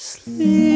Sleep.